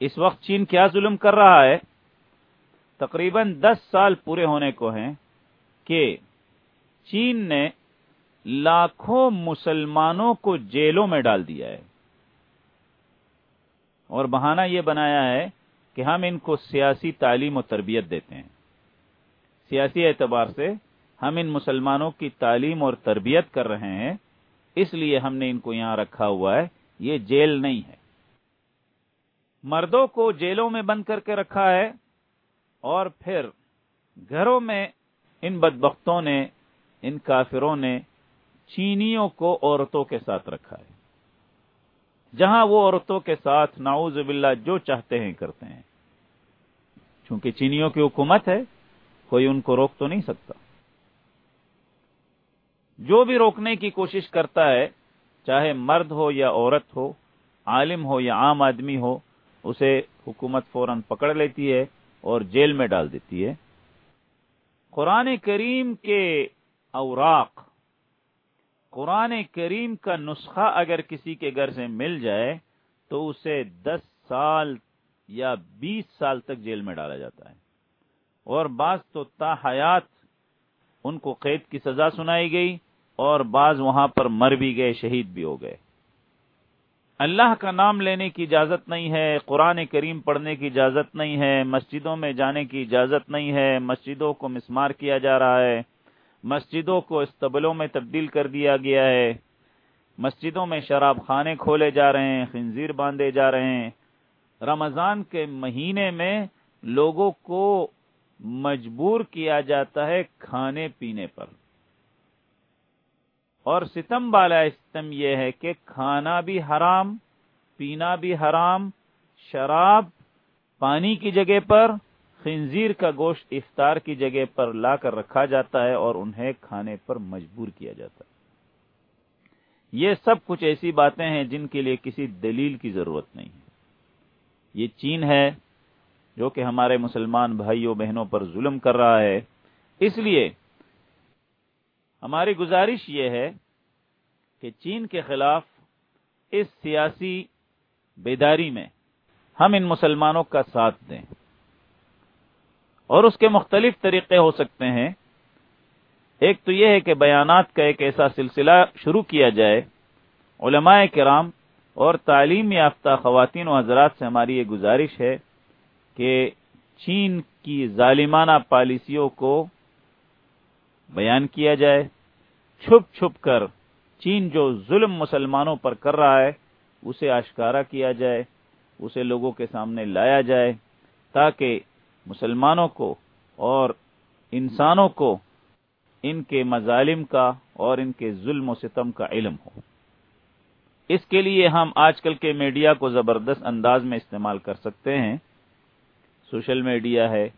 اس وقت چین کیا ظلم کر رہا ہے؟ تقریباً دس سال پورے ہونے کو ہیں کہ چین نے لاکھوں مسلمانوں کو جیلوں میں ڈال دیا ہے۔ اور بہانہ یہ بنایا ہے کہ ہم ان کو سیاسی تعلیم و تربیت دیتے ہیں۔ سیاسی اعتبار سے ہم ان مسلمانوں کی تعلیم اور تربیت کر رہے ہیں، اس لیے ہم نے ان کو یہاں رکھا ہوا ہے۔ یہ جیل نہیں ہے۔ مردوں کو جیلوں میں بند کر کے رکھا ہے اور پھر گھروں میں ان بدبختوں نے، ان کافروں نے چینیوں کو عورتوں کے ساتھ رکھا ہے۔ جہاں وہ عورتوں کے ساتھ ناؤز باللہ جو چاہتے ہیں کرتے ہیں۔ چونکہ چینیوں کی حکومت ہے، کوئی ان کو روک تو نہیں سکتا۔ جو بھی روکنے کی کوشش کرتا ہے، چاہے مرد ہو یا عورت ہو، عالم ہو یا عام آدمی ہو اسے حکومت فوراً پکڑ لیتی ہے اور جیل میں ڈال دیتی ہے۔ قرآن کریم کے اوراق، قرآن کریم کا نسخہ اگر کسی کے گھر سے مل جائے تو اسے دس سال یا بیس سال تک جیل میں ڈالا جاتا ہے۔ اور بعض تو تا حیات ان کو قید کی سزا سنائی گئی اور بعض وہاں پر مر بھی گئے، شہید بھی ہو گئے۔ اللہ کا نام لینے کی اجازت نہیں ہے، قرآن کریم پڑھنے کی اجازت نہیں ہے، مسجدوں میں جانے کی اجازت نہیں ہے، مسجدوں کو مسمار کیا جا رہا ہے، مسجدوں کو استبلوں میں تبدیل کر دیا گیا ہے، مسجدوں میں شراب خانے کھولے جا رہے ہیں، خنزیر باندھے جا رہے ہیں۔ رمضان کے مہینے میں لوگوں کو مجبور کیا جاتا ہے کھانے پینے پر۔ اور ستم بالا ستم یہ ہے کہ کھانا بھی حرام، پینا بھی حرام، شراب پانی کی جگہ پر، خنزیر کا گوشت افطار کی جگہ پر لا کر رکھا جاتا ہے اور انہیں کھانے پر مجبور کیا جاتا ہے۔ یہ سب کچھ ایسی باتیں ہیں جن کے لیے کسی دلیل کی ضرورت نہیں ہے۔ یہ چین ہے جو کہ ہمارے مسلمان بھائیوں، بہنوں پر ظلم کر رہا ہے۔ اس لیے ہماری گزارش یہ ہے کہ چین کے خلاف اس سیاسی بیداری میں ہم ان مسلمانوں کا ساتھ دیں۔ اور اس کے مختلف طریقے ہو سکتے ہیں۔ ایک تو یہ ہے کہ بیانات کا ایک ایسا سلسلہ شروع کیا جائے۔ علماء کرام اور تعلیم یافتہ خواتین و حضرات سے ہماری یہ گزارش ہے کہ چین کی ظالمانہ پالیسیوں کو بیان کیا جائے۔ چھپ چھپ کر چین جو ظلم مسلمانوں پر کر رہا ہے، اسے آشکارا کیا جائے، اسے لوگوں کے سامنے لایا جائے تاکہ مسلمانوں کو اور انسانوں کو ان کے مظالم کا اور ان کے ظلم و ستم کا علم ہو۔ اس کے لیے ہم آج کل کے میڈیا کو زبردست انداز میں استعمال کر سکتے ہیں۔ سوشل میڈیا ہے،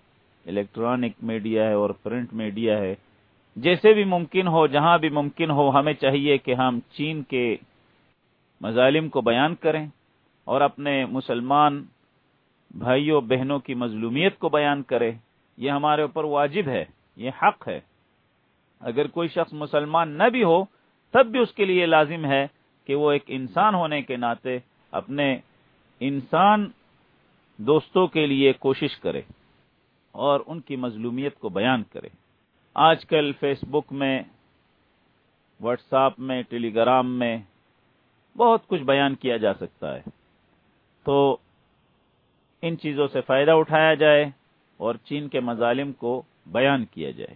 الیکٹرانک میڈیا ہے اور پرنٹ میڈیا ہے۔ جیسے بھی ممکن ہو، جہاں بھی ممکن ہو، ہمیں چاہیے کہ ہم چین کے مظالم کو بیان کریں اور اپنے مسلمان بھائیوں، بہنوں کی مظلومیت کو بیان کرے یہ ہمارے اوپر واجب ہے، یہ حق ہے۔ اگر کوئی شخص مسلمان نہ بھی ہو، تب بھی اس کے لیے لازم ہے کہ وہ ایک انسان ہونے کے ناطے اپنے انسان دوستوں کے لیے کوشش کرے اور ان کی مظلومیت کو بیان کرے۔ آج کل فیس بک میں، واٹس ایپ میں، ٹیلی گرام میں بہت کچھ بیان کیا جا سکتا ہے۔ تو ان چیزوں سے فائدہ اٹھایا جائے اور چین کے مظالم کو بیان کیا جائے۔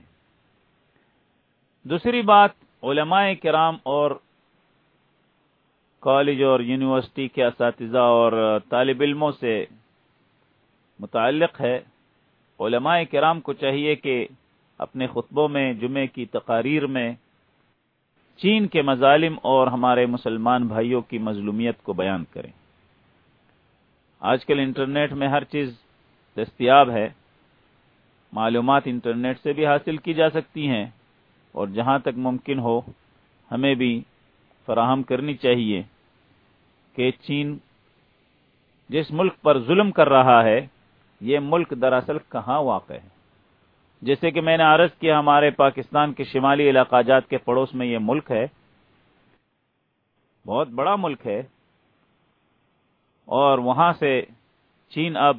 دوسری بات، علماء کرام اور کالج اور یونیورسٹی کے اساتذہ اور طالب علموں سے متعلق ہے۔ علماء کرام کو چاہیے کہ اپنے خطبوں میں، جمعے کی تقاریر میں چین کے مظالم اور ہمارے مسلمان بھائیوں کی مظلومیت کو بیان کریں۔ آج کل انٹرنیٹ میں ہر چیز دستیاب ہے۔ معلومات انٹرنیٹ سے بھی حاصل کی جا سکتی ہیں اور جہاں تک ممکن ہو، ہمیں بھی فراہم کرنی چاہیے کہ چین جس ملک پر ظلم کر رہا ہے، یہ ملک دراصل کہاں واقع ہے۔ جیسے کہ میں نے عرض کیا ہمارے پاکستان کے شمالی علاقہ جات کے پڑوس میں یہ ملک ہے، بہت بڑا ملک ہے، اور وہاں سے چین اب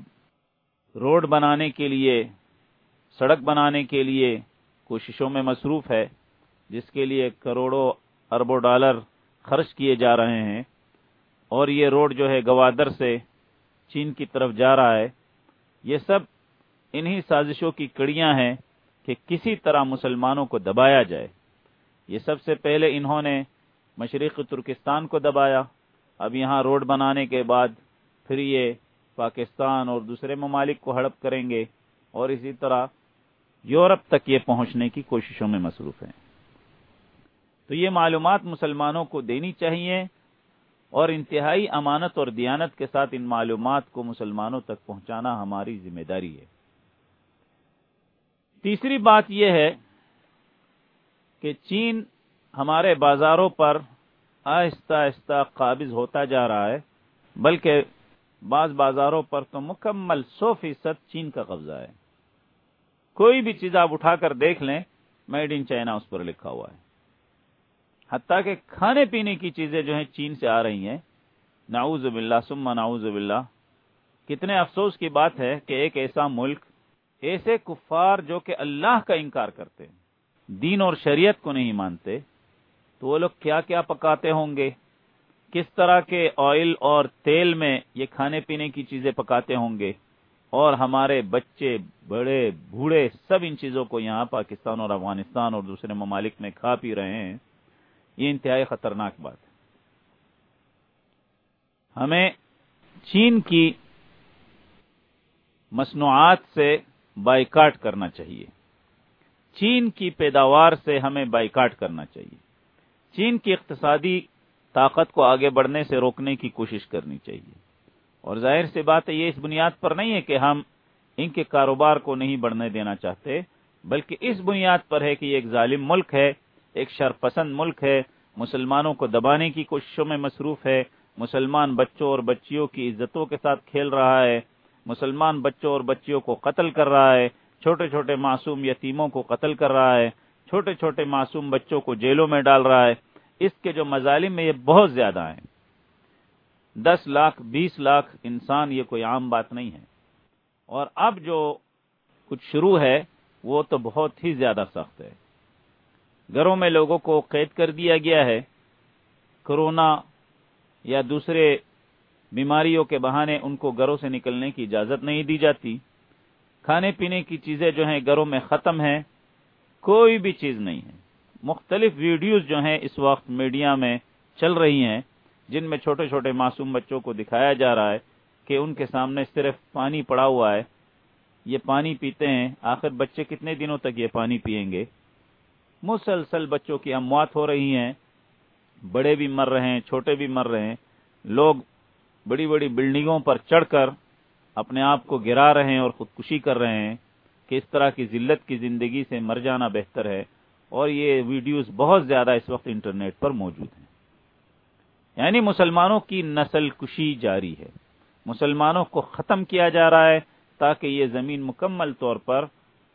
روڈ بنانے کے لیے، سڑک بنانے کے لیے کوششوں میں مصروف ہے، جس کے لیے کروڑوں اربوں ڈالر خرچ کیے جا رہے ہیں۔ اور یہ روڈ جو ہے گوادر سے چین کی طرف جا رہا ہے۔ یہ سب انہی سازشوں کی کڑیاں ہیں کہ کسی طرح مسلمانوں کو دبایا جائے۔ یہ سب سے پہلے انہوں نے مشرقی ترکستان کو دبایا۔ اب یہاں روڈ بنانے کے بعد پھر یہ پاکستان اور دوسرے ممالک کو ہڑپ کریں گے اور اسی طرح یورپ تک یہ پہنچنے کی کوششوں میں مصروف ہیں۔ تو یہ معلومات مسلمانوں کو دینی چاہیے اور انتہائی امانت اور دیانت کے ساتھ ان معلومات کو مسلمانوں تک پہنچانا ہماری ذمہ داری ہے۔ تیسری بات یہ ہے کہ چین ہمارے بازاروں پر آہستہ آہستہ قابض ہوتا جا رہا ہے، بلکہ بعض بازاروں پر تو مکمل سو فیصد چین کا قبضہ ہے۔ کوئی بھی چیز آپ اٹھا کر دیکھ لیں، میڈ ان چائنا اس پر لکھا ہوا ہے۔ حتیٰ کہ کھانے پینے کی چیزیں جو ہیں چین سے آ رہی ہیں ناؤز باللہ سما ناؤز باللہ، کتنے افسوس کی بات ہے کہ ایک ایسا ملک ایسے کفار جو کہ اللہ کا انکار کرتے دین اور شریعت کو نہیں مانتے، تو وہ لوگ کیا کیا پکاتے ہوں گے؟ کس طرح کے آئل اور تیل میں یہ کھانے پینے کی چیزیں پکاتے ہوں گے؟ اور ہمارے بچے، بڑے، بوڑھے سب ان چیزوں کو یہاں پاکستان اور افغانستان اور دوسرے ممالک میں کھا پی رہے ہیں، یہ انتہائی خطرناک بات ہے۔ ہمیں چین کی مصنوعات سے بائیکاٹ کرنا چاہیے۔ چین کی پیداوار سے ہمیں بائیکاٹ کرنا چاہیے۔ چین کی اقتصادی طاقت کو آگے بڑھنے سے روکنے کی کوشش کرنی چاہیے۔ اور ظاہر سی بات ہے، یہ اس بنیاد پر نہیں ہے کہ ہم ان کے کاروبار کو نہیں بڑھنے دینا چاہتے، بلکہ اس بنیاد پر ہے کہ یہ ایک ظالم ملک ہے، ایک شرپسند ملک ہے۔ مسلمانوں کو دبانے کی کوششوں میں مصروف ہے۔ مسلمان بچوں اور بچیوں کی عزتوں کے ساتھ کھیل رہا ہے۔ مسلمان بچوں اور بچیوں کو قتل کر رہا ہے، چھوٹے چھوٹے معصوم یتیموں کو قتل کر رہا ہے، چھوٹے چھوٹے معصوم بچوں کو جیلوں میں ڈال رہا ہے۔ اس کے جو مظالم میں یہ بہت زیادہ ہیں۔ دس لاکھ، بیس لاکھ انسان یہ کوئی عام بات نہیں ہے۔ اور اب جو کچھ شروع ہے، وہ تو بہت ہی زیادہ سخت ہے۔ گھروں میں لوگوں کو قید کر دیا گیا ہے۔ کرونا یا دوسرے بیماریوں کے بہانے ان کو گھروں سے نکلنے کی اجازت نہیں دی جاتی۔ کھانے پینے کی چیزیں جو ہیں گھروں میں ختم ہیں، کوئی بھی چیز نہیں ہے۔ مختلف ویڈیوز جو ہیں اس وقت میڈیا میں چل رہی ہیں، جن میں چھوٹے چھوٹے معصوم بچوں کو دکھایا جا رہا ہے کہ ان کے سامنے صرف پانی پڑا ہوا ہے۔ یہ پانی پیتے ہیں۔ آخر بچے کتنے دنوں تک یہ پانی پیئیں گے؟ مسلسل بچوں کی اموات ہو رہی ہیں۔ بڑے بھی مر رہے ہیں، چھوٹے بھی مر رہے ہیں۔ لوگ بڑی بڑی بلڈنگوں پر چڑھ کر اپنے آپ کو گرا رہے ہیں اور خودکشی کر رہے ہیں کہ اس طرح کی ذلت کی زندگی سے مر جانا بہتر ہے اور یہ ویڈیوز بہت زیادہ اس وقت انٹرنیٹ پر موجود ہیں۔ یعنی مسلمانوں کی نسل کشی جاری ہے۔ مسلمانوں کو ختم کیا جا رہا ہے تاکہ یہ زمین مکمل طور پر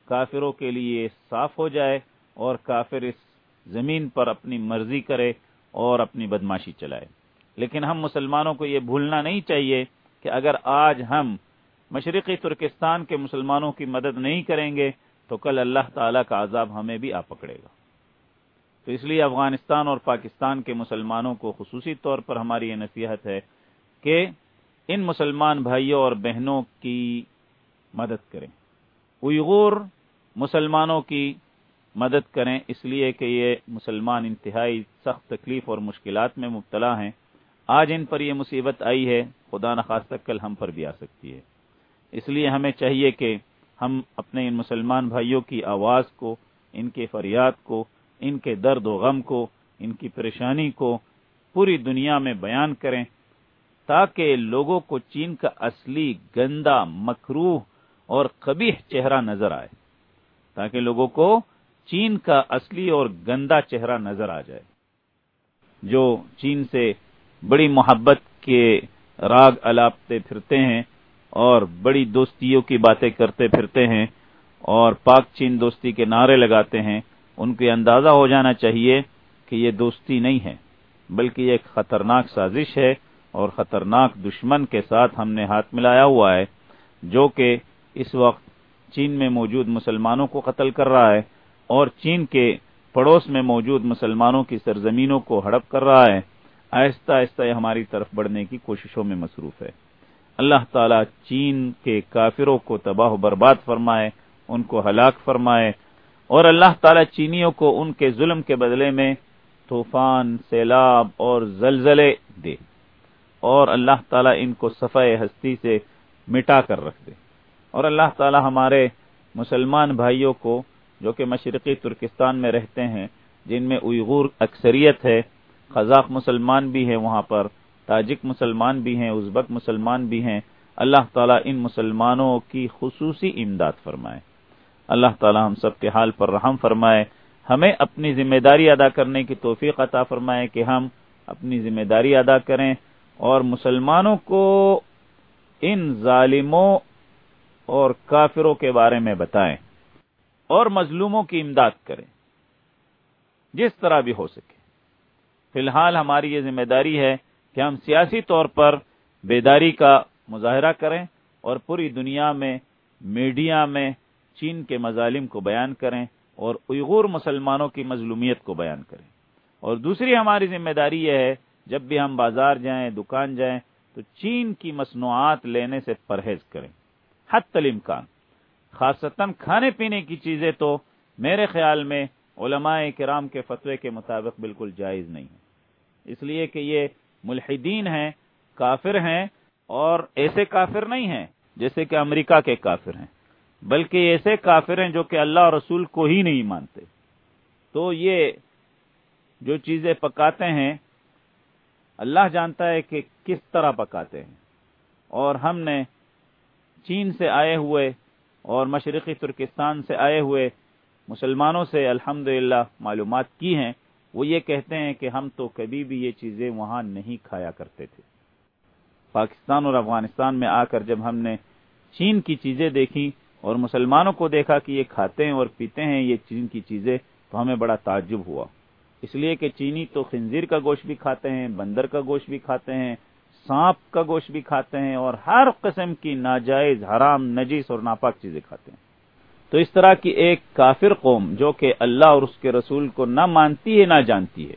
کافروں کے لیے صاف ہو جائے اور کافر اس زمین پر اپنی مرضی کرے اور اپنی بدماشی چلائے۔ لیکن ہم مسلمانوں کو یہ بھولنا نہیں چاہیے کہ اگر آج ہم مشرقی ترکستان کے مسلمانوں کی مدد نہیں کریں گے تو کل اللہ تعالی کا عذاب ہمیں بھی آ پکڑے گا۔ تو اس لیے افغانستان اور پاکستان کے مسلمانوں کو خصوصی طور پر ہماری یہ نصیحت ہے کہ ان مسلمان بھائیوں اور بہنوں کی مدد کریں۔ ایغور مسلمانوں کی مدد کریں، اس لیے کہ یہ مسلمان انتہائی سخت تکلیف اور مشکلات میں مبتلا ہیں۔ آج ان پر یہ مصیبت آئی ہے، خدا نخواستہ کل ہم پر بھی آ سکتی ہے۔ اس لیے ہمیں چاہیے کہ ہم اپنے ان مسلمان بھائیوں کی آواز کو، ان کے فریاد کو، ان کے درد و غم کو، ان کی پریشانی کو پوری دنیا میں بیان کریں، تاکہ لوگوں کو چین کا اصلی گندا مکروح اور قبیح چہرہ نظر آئے۔ تاکہ لوگوں کو چین کا اصلی اور گندا چہرہ نظر آ جائے۔ جو چین سے بڑی محبت کے راگ الاپتے پھرتے ہیں اور بڑی دوستیوں کی باتیں کرتے پھرتے ہیں اور پاک چین دوستی کے نعرے لگاتے ہیں، ان کو اندازہ ہو جانا چاہیے کہ یہ دوستی نہیں ہے، بلکہ یہ ایک خطرناک سازش ہے اور خطرناک دشمن کے ساتھ ہم نے ہاتھ ملایا ہوا ہے، جو کہ اس وقت چین میں موجود مسلمانوں کو قتل کر رہا ہے اور چین کے پڑوس میں موجود مسلمانوں کی سرزمینوں کو ہڑپ کر رہا ہے۔ آہستہ آہستہ یہ ہماری طرف بڑھنے کی کوششوں میں مصروف ہے۔ اللہ تعالیٰ چین کے کافروں کو تباہ و برباد فرمائے، ان کو ہلاک فرمائے اور اللہ تعالیٰ چینیوں کو ان کے ظلم کے بدلے میں طوفان، سیلاب اور زلزلے دے اور اللہ تعالیٰ ان کو صفحہ ہستی سے مٹا کر رکھ دے۔ اور اللہ تعالی ہمارے مسلمان بھائیوں کو جو کہ مشرقی ترکستان میں رہتے ہیں، جن میں ایغور اکثریت ہے قزاق مسلمان بھی ہیں وہاں پر، تاجک مسلمان بھی ہیں، ازبک مسلمان بھی ہیں۔ اللہ تعالیٰ ان مسلمانوں کی خصوصی امداد فرمائے۔ اللہ تعالیٰ ہم سب کے حال پر رحم فرمائے۔ ہمیں اپنی ذمہ داری ادا کرنے کی توفیق عطا فرمائے کہ ہم اپنی ذمہ داری ادا کریں اور مسلمانوں کو ان ظالموں اور کافروں کے بارے میں بتائیں اور مظلوموں کی امداد کریں۔ جس طرح بھی ہو سکے۔ فی الحال ہماری یہ ذمہ داری ہے کہ ہم سیاسی طور پر بیداری کا مظاہرہ کریں اور پوری دنیا میں میڈیا میں چین کے مظالم کو بیان کریں اور ایغور مسلمانوں کی مظلومیت کو بیان کریں۔ اور دوسری ہماری ذمہ داری یہ ہے، جب بھی ہم بازار جائیں، دکان جائیں، تو چین کی مصنوعات لینے سے پرہیز کریں۔ حت الامکان خاصتا کھانے پینے کی چیزیں تو میرے خیال میں علماء کرام کے فتوے کے مطابق بالکل جائز نہیں ہے اس لیے کہ یہ ملحدین ہیں، کافر ہیں اور ایسے کافر نہیں ہیں جیسے کہ امریکہ کے کافر ہیں، بلکہ ایسے کافر ہیں جو کہ اللہ اور رسول کو ہی نہیں مانتے۔ تو یہ جو چیزیں پکاتے ہیں، اللہ جانتا ہے کہ کس طرح پکاتے ہیں۔ اور ہم نے چین سے آئے ہوئے اور مشرقی ترکستان سے آئے ہوئے مسلمانوں سے الحمد معلومات کی ہیں۔ وہ یہ کہتے ہیں کہ ہم تو کبھی بھی یہ چیزیں وہاں نہیں کھایا کرتے تھے۔ پاکستان اور افغانستان میں آ کر جب ہم نے چین کی چیزیں دیکھی اور مسلمانوں کو دیکھا کہ یہ کھاتے ہیں اور پیتے ہیں یہ چین کی چیزیں، تو ہمیں بڑا تعجب ہوا۔ اس لیے کہ چینی تو خنزیر کا گوشت بھی کھاتے ہیں، بندر کا گوشت بھی کھاتے ہیں، سانپ کا گوشت بھی کھاتے ہیں اور ہر قسم کی ناجائز، حرام، نجیس اور ناپاک چیزیں کھاتے ہیں۔ تو اس طرح کی ایک کافر قوم جو کہ اللہ اور اس کے رسول کو نہ مانتی ہے، نہ جانتی ہے۔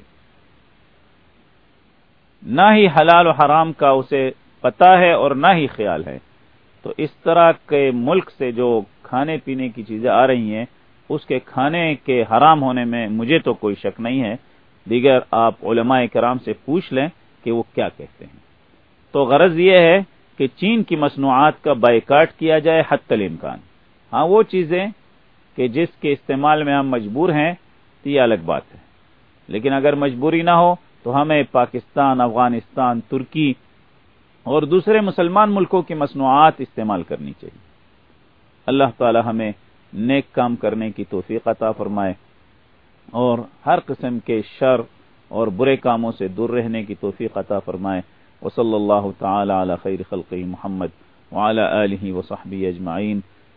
نہ ہی حلال و حرام کا اسے پتا ہے اور نہ ہی خیال ہے۔ تو اس طرح کے ملک سے جو کھانے پینے کی چیزیں آ رہی ہیں، اس کے کھانے کے حرام ہونے میں مجھے تو کوئی شک نہیں ہے۔ دیگر آپ علماء کرام سے پوچھ لیں کہ وہ کیا کہتے ہیں۔ تو غرض یہ ہے کہ چین کی مصنوعات کا بائیکاٹ کیا جائے حت الامکان۔ ہاں وہ چیزیں کہ جس کے استعمال میں ہم مجبور ہیں، تو یہ الگ بات ہے۔ لیکن اگر مجبوری نہ ہو، تو ہمیں پاکستان، افغانستان، ترکی اور دوسرے مسلمان ملکوں کی مصنوعات استعمال کرنی چاہیے۔ اللہ تعالی ہمیں نیک کام کرنے کی توفیق عطا فرمائے اور ہر قسم کے شر اور برے کاموں سے دور رہنے کی توفیق عطا فرمائے۔ وصلى الله تعالى على خير خلقه محمد وعلى آله وصحبه أجمعين